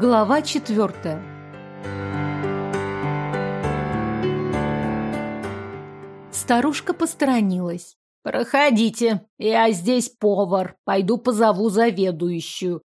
Глава четвертая. Старушка посторонилась. «Проходите, я здесь повар. Пойду позову заведующую».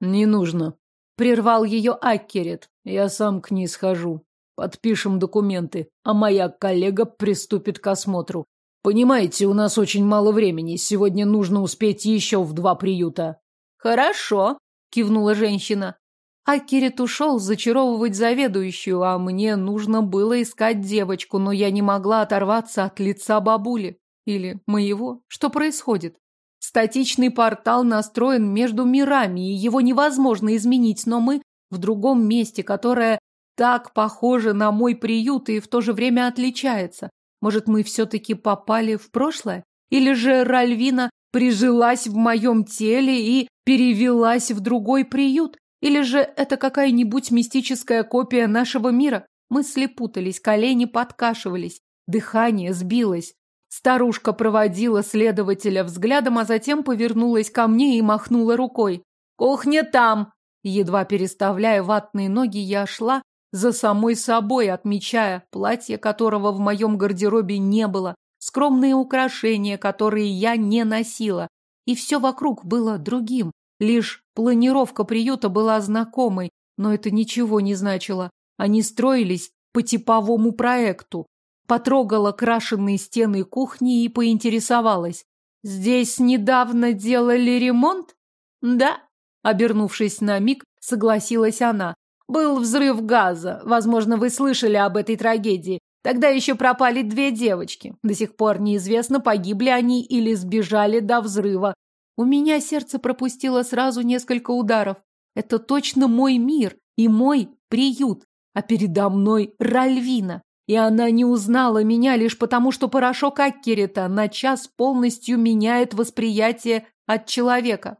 «Не нужно», — прервал ее Аккерет. «Я сам к ней схожу. Подпишем документы, а моя коллега приступит к осмотру. Понимаете, у нас очень мало времени. Сегодня нужно успеть еще в два приюта». «Хорошо», — кивнула женщина. Акерет ушел зачаровывать заведующую, а мне нужно было искать девочку, но я не могла оторваться от лица бабули. Или моего. Что происходит? Статичный портал настроен между мирами, и его невозможно изменить, но мы в другом месте, которое так похоже на мой приют и в то же время отличается. Может, мы все-таки попали в прошлое? Или же Ральвина прижилась в моем теле и перевелась в другой приют? Или же это какая-нибудь мистическая копия нашего мира? Мысли путались, колени подкашивались, дыхание сбилось. Старушка проводила следователя взглядом, а затем повернулась ко мне и махнула рукой. «Кухня там!» Едва переставляя ватные ноги, я шла за самой собой, отмечая платье, которого в моем гардеробе не было, скромные украшения, которые я не носила. И все вокруг было другим, Лишь планировка приюта была знакомой, но это ничего не значило. Они строились по типовому проекту. Потрогала крашенные стены кухни и поинтересовалась. «Здесь недавно делали ремонт?» «Да», — обернувшись на миг, согласилась она. «Был взрыв газа. Возможно, вы слышали об этой трагедии. Тогда еще пропали две девочки. До сих пор неизвестно, погибли они или сбежали до взрыва. У меня сердце пропустило сразу несколько ударов. Это точно мой мир и мой приют. А передо мной Ральвина. И она не узнала меня лишь потому, что порошок Аккерета на час полностью меняет восприятие от человека.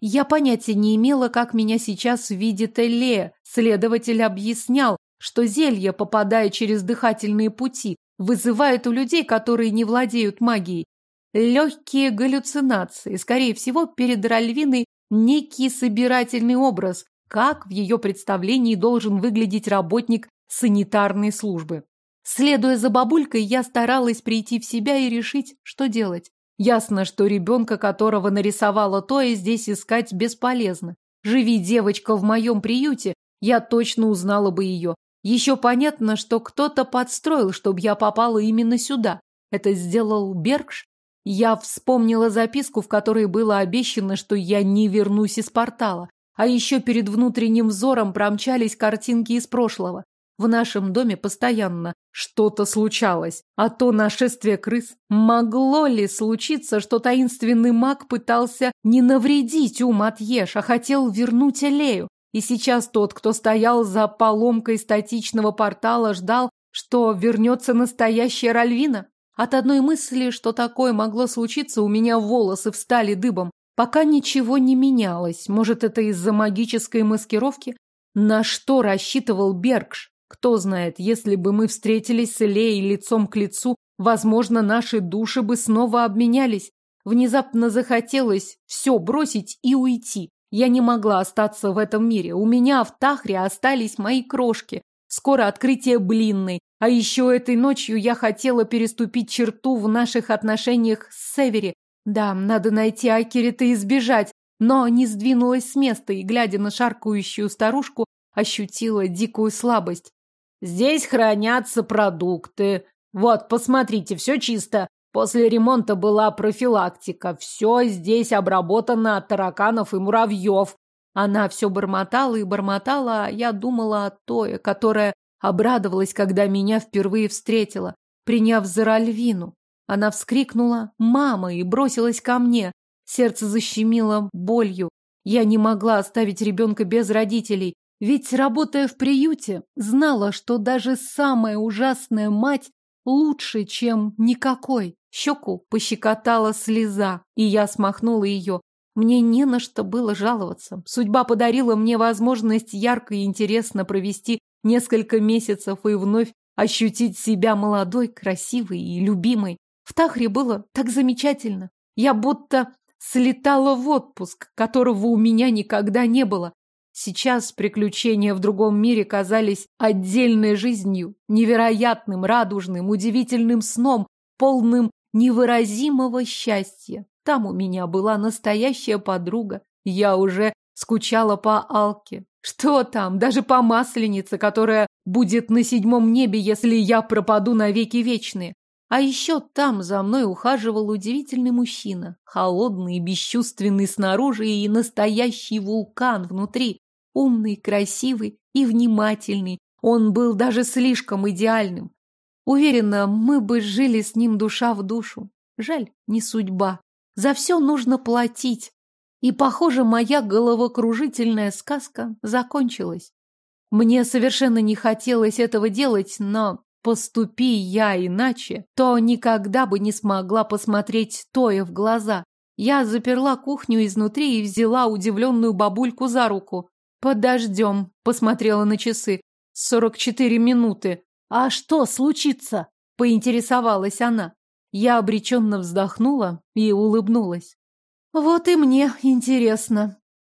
Я понятия не имела, как меня сейчас видит Элле. Следователь объяснял, что зелье, попадая через дыхательные пути, вызывает у людей, которые не владеют магией, легкие галлюцинации. Скорее всего, перед Ральвиной некий собирательный образ, как в ее представлении должен выглядеть работник санитарной службы. Следуя за бабулькой, я старалась прийти в себя и решить, что делать. Ясно, что ребенка, которого нарисовала Тоя, здесь искать бесполезно. Живи девочка в моем приюте, я точно узнала бы ее. Еще понятно, что кто-то подстроил, чтобы я попала именно сюда. Это сделал Бергш я вспомнила записку, в которой было обещано, что я не вернусь из портала. А еще перед внутренним взором промчались картинки из прошлого. В нашем доме постоянно что-то случалось. А то нашествие крыс. Могло ли случиться, что таинственный маг пытался не навредить ум Атьеш, а хотел вернуть Элею? И сейчас тот, кто стоял за поломкой статичного портала, ждал, что вернется настоящая Ральвина? От одной мысли, что такое могло случиться, у меня волосы встали дыбом. Пока ничего не менялось. Может, это из-за магической маскировки? На что рассчитывал Бергш? Кто знает, если бы мы встретились с Элеей лицом к лицу, возможно, наши души бы снова обменялись. Внезапно захотелось все бросить и уйти. Я не могла остаться в этом мире. У меня в Тахре остались мои крошки. Скоро открытие блинной. А еще этой ночью я хотела переступить черту в наших отношениях с Севери. Да, надо найти Акерита и сбежать. Но не сдвинулась с места и, глядя на шаркающую старушку, ощутила дикую слабость. «Здесь хранятся продукты. Вот, посмотрите, все чисто. После ремонта была профилактика. Все здесь обработано от тараканов и муравьев. Она все бормотала и бормотала, а я думала о Тое, которая обрадовалась, когда меня впервые встретила, приняв за Ральвину. Она вскрикнула «Мама!» и бросилась ко мне. Сердце защемило болью. Я не могла оставить ребенка без родителей, ведь, работая в приюте, знала, что даже самая ужасная мать лучше, чем никакой. Щеку пощекотала слеза, и я смахнула ее. Мне не на что было жаловаться. Судьба подарила мне возможность ярко и интересно провести несколько месяцев и вновь ощутить себя молодой, красивой и любимой. В Тахре было так замечательно. Я будто слетала в отпуск, которого у меня никогда не было. Сейчас приключения в другом мире казались отдельной жизнью, невероятным, радужным, удивительным сном, полным невыразимого счастья. Там у меня была настоящая подруга. Я уже скучала по Алке. Что там, даже по Масленице, которая будет на седьмом небе, если я пропаду навеки вечные. А еще там за мной ухаживал удивительный мужчина, холодный бесчувственный снаружи и настоящий вулкан внутри, умный, красивый и внимательный. Он был даже слишком идеальным. Уверена, мы бы жили с ним душа в душу. Жаль, не судьба. За все нужно платить. И, похоже, моя головокружительная сказка закончилась. Мне совершенно не хотелось этого делать, но поступи я иначе, то никогда бы не смогла посмотреть Тоя в глаза. Я заперла кухню изнутри и взяла удивленную бабульку за руку. «Подождем», — посмотрела на часы. «Сорок четыре минуты». «А что случится?» — поинтересовалась она. Я обреченно вздохнула и улыбнулась. Вот и мне интересно.